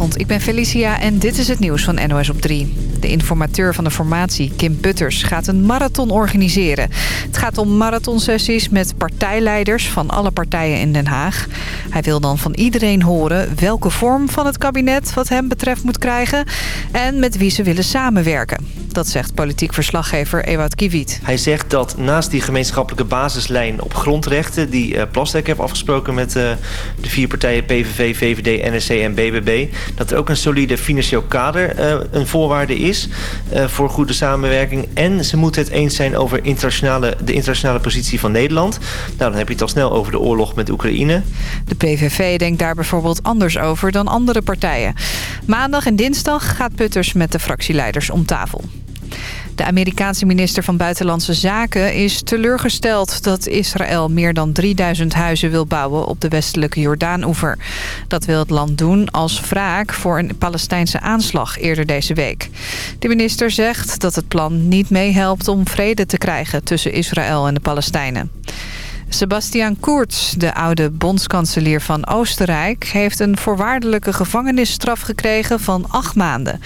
Goedenavond, ik ben Felicia en dit is het nieuws van NOS op 3. De informateur van de formatie, Kim Putters, gaat een marathon organiseren. Het gaat om marathonsessies met partijleiders van alle partijen in Den Haag. Hij wil dan van iedereen horen welke vorm van het kabinet wat hem betreft moet krijgen... en met wie ze willen samenwerken. Dat zegt politiek verslaggever Ewout Kiviet. Hij zegt dat naast die gemeenschappelijke basislijn op grondrechten... die uh, Plastek heeft afgesproken met uh, de vier partijen PVV, VVD, NSC en BBB... dat er ook een solide financieel kader uh, een voorwaarde is voor goede samenwerking. En ze moeten het eens zijn over internationale, de internationale positie van Nederland. Nou, dan heb je het al snel over de oorlog met Oekraïne. De PVV denkt daar bijvoorbeeld anders over dan andere partijen. Maandag en dinsdag gaat Putters met de fractieleiders om tafel. De Amerikaanse minister van Buitenlandse Zaken is teleurgesteld dat Israël meer dan 3000 huizen wil bouwen op de westelijke Jordaanoever. Dat wil het land doen als wraak voor een Palestijnse aanslag eerder deze week. De minister zegt dat het plan niet meehelpt om vrede te krijgen tussen Israël en de Palestijnen. Sebastian Kurz, de oude bondskanselier van Oostenrijk... heeft een voorwaardelijke gevangenisstraf gekregen van acht maanden.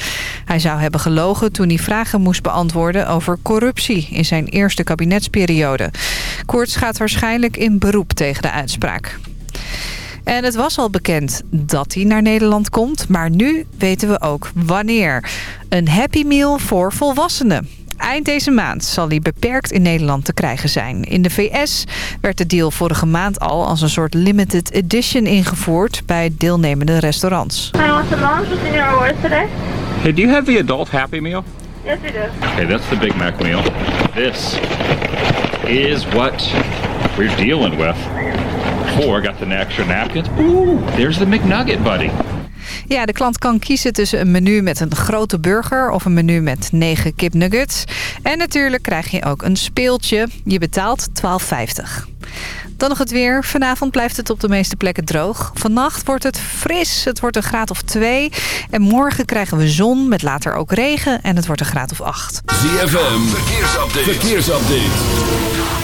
Hij zou hebben gelogen toen hij vragen moest beantwoorden over corruptie... in zijn eerste kabinetsperiode. Kurz gaat waarschijnlijk in beroep tegen de uitspraak. En het was al bekend dat hij naar Nederland komt, maar nu weten we ook wanneer. Een Happy Meal voor volwassenen. Eind deze maand zal hij beperkt in Nederland te krijgen zijn. In de VS werd de deal vorige maand al als een soort limited edition ingevoerd bij deelnemende restaurants. Hi, what's the lunch? What's in your awards today? Hey, do you have the adult Happy Meal? Yes, we do. Okay, that's the Big Mac meal. This is what we're dealing with. Four, got the extra napkins. Ooh, there's the McNugget, buddy. Ja, de klant kan kiezen tussen een menu met een grote burger of een menu met 9 kipnuggets. En natuurlijk krijg je ook een speeltje. Je betaalt 12,50. Dan nog het weer. Vanavond blijft het op de meeste plekken droog. Vannacht wordt het fris. Het wordt een graad of 2. En morgen krijgen we zon met later ook regen. En het wordt een graad of 8. ZFM. Verkeersupdate. Verkeersupdate.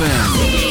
ZFM.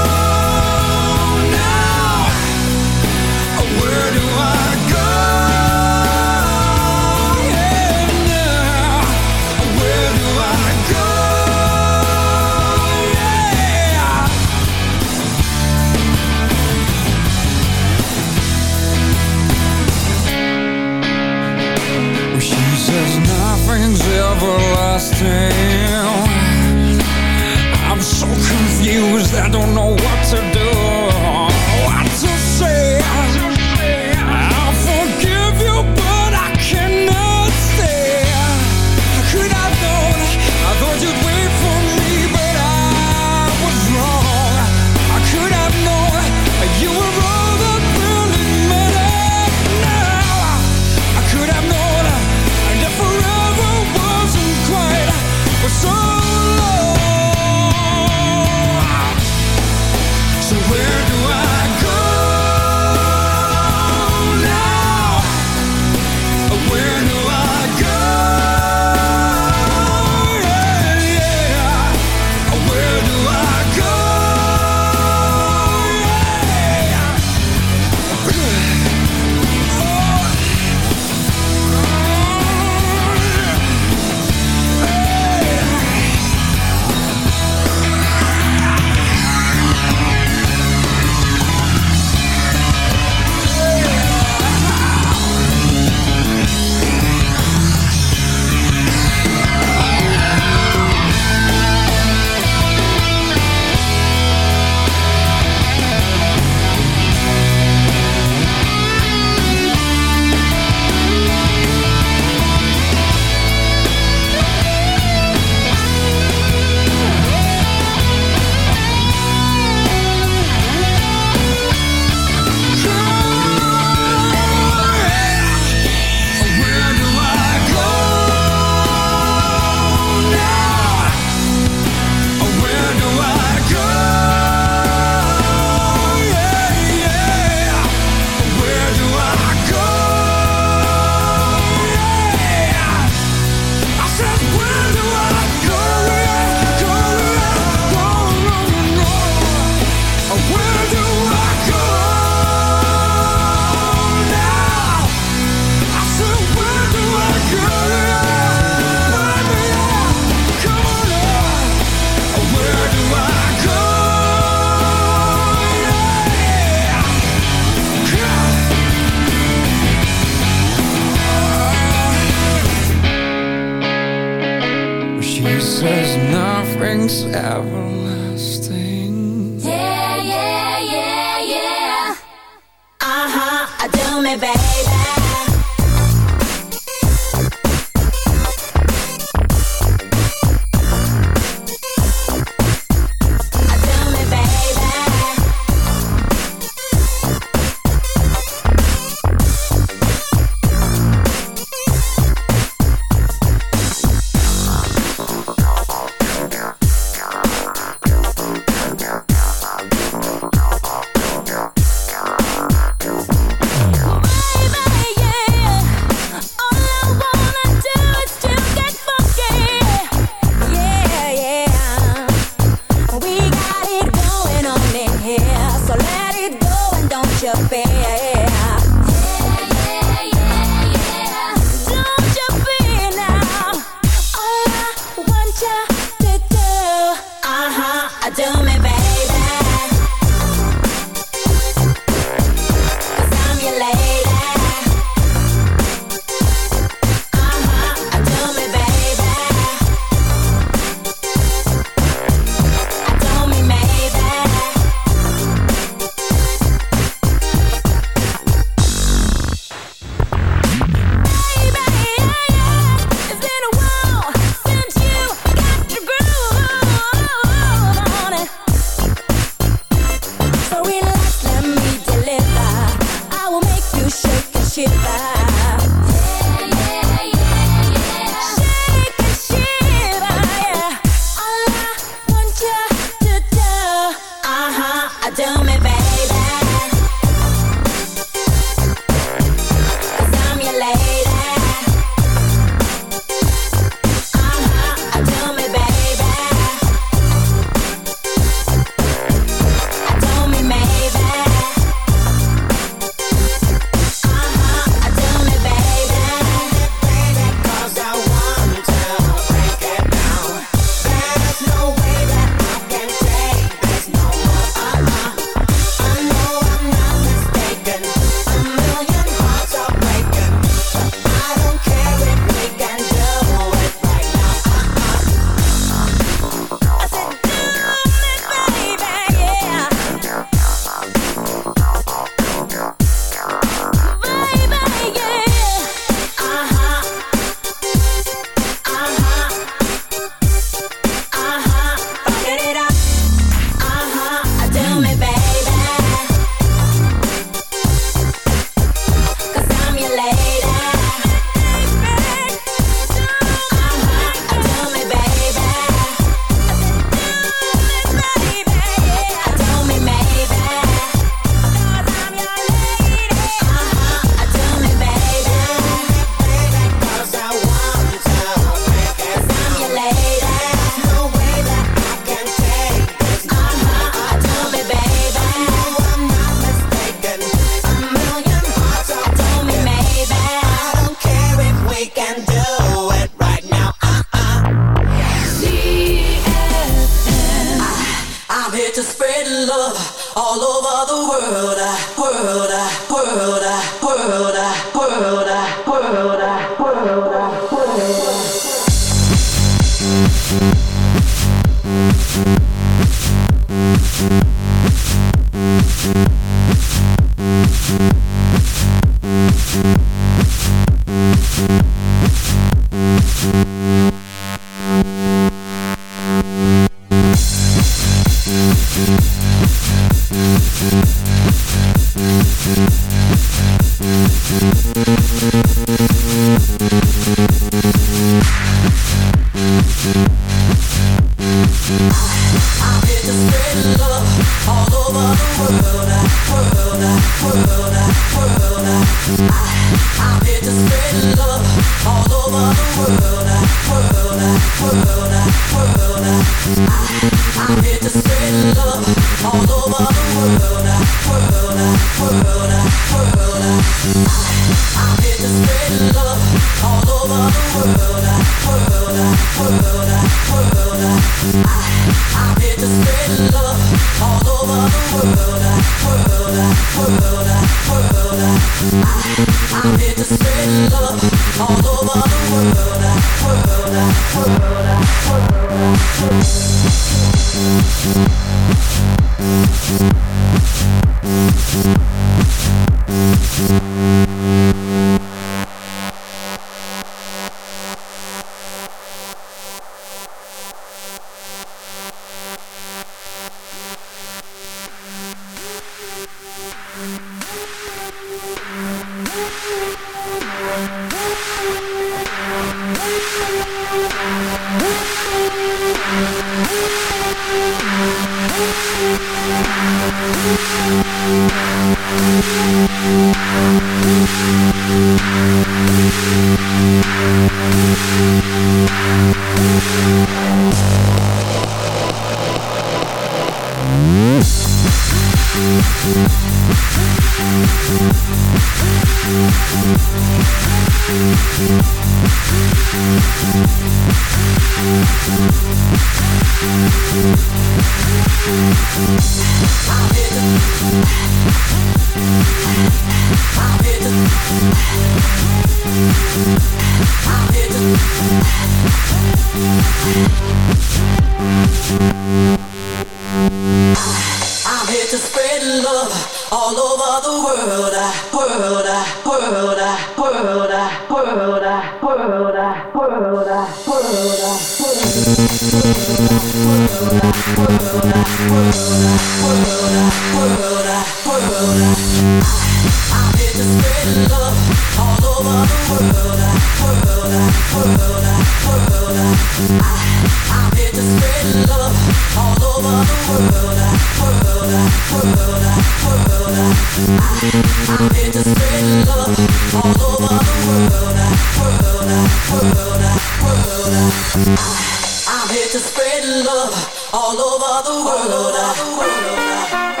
I'm here to spread love all over the world.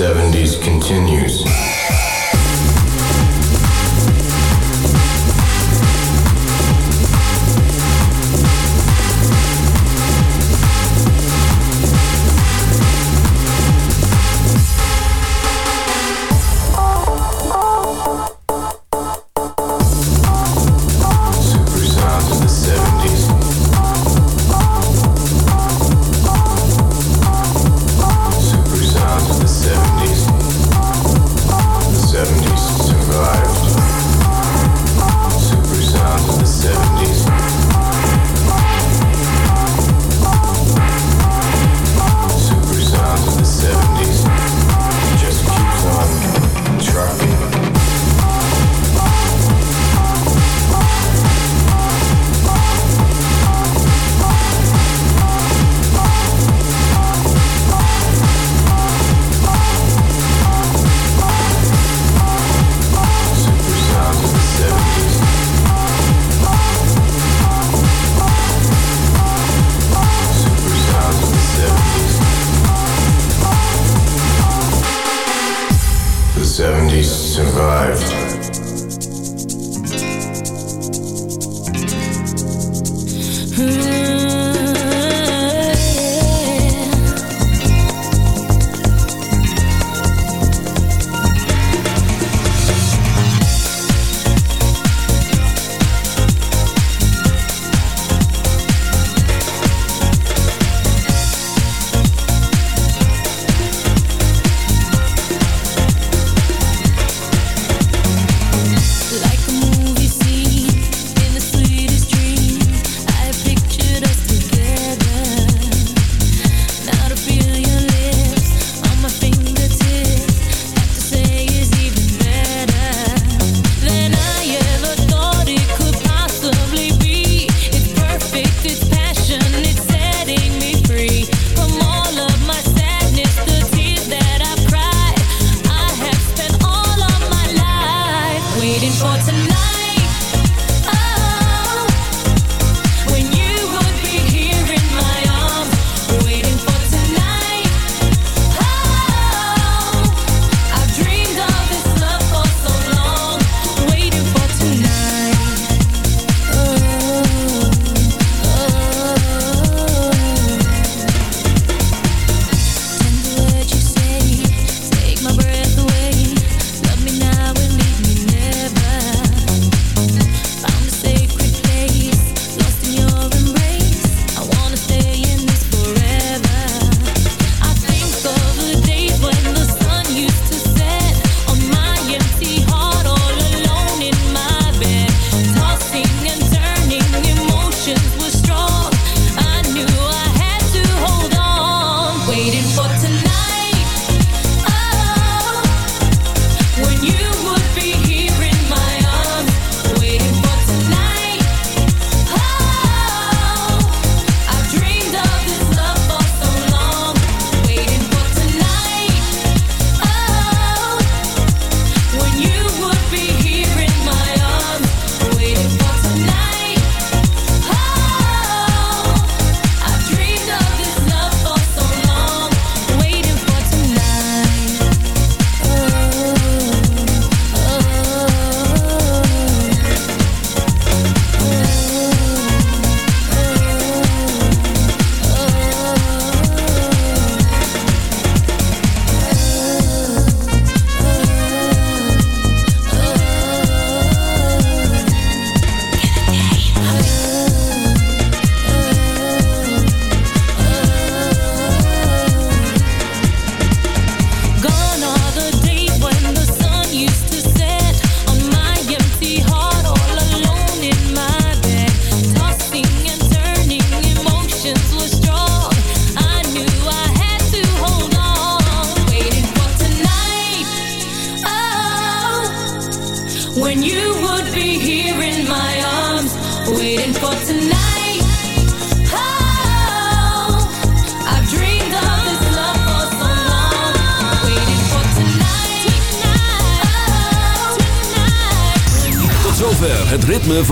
70s continues.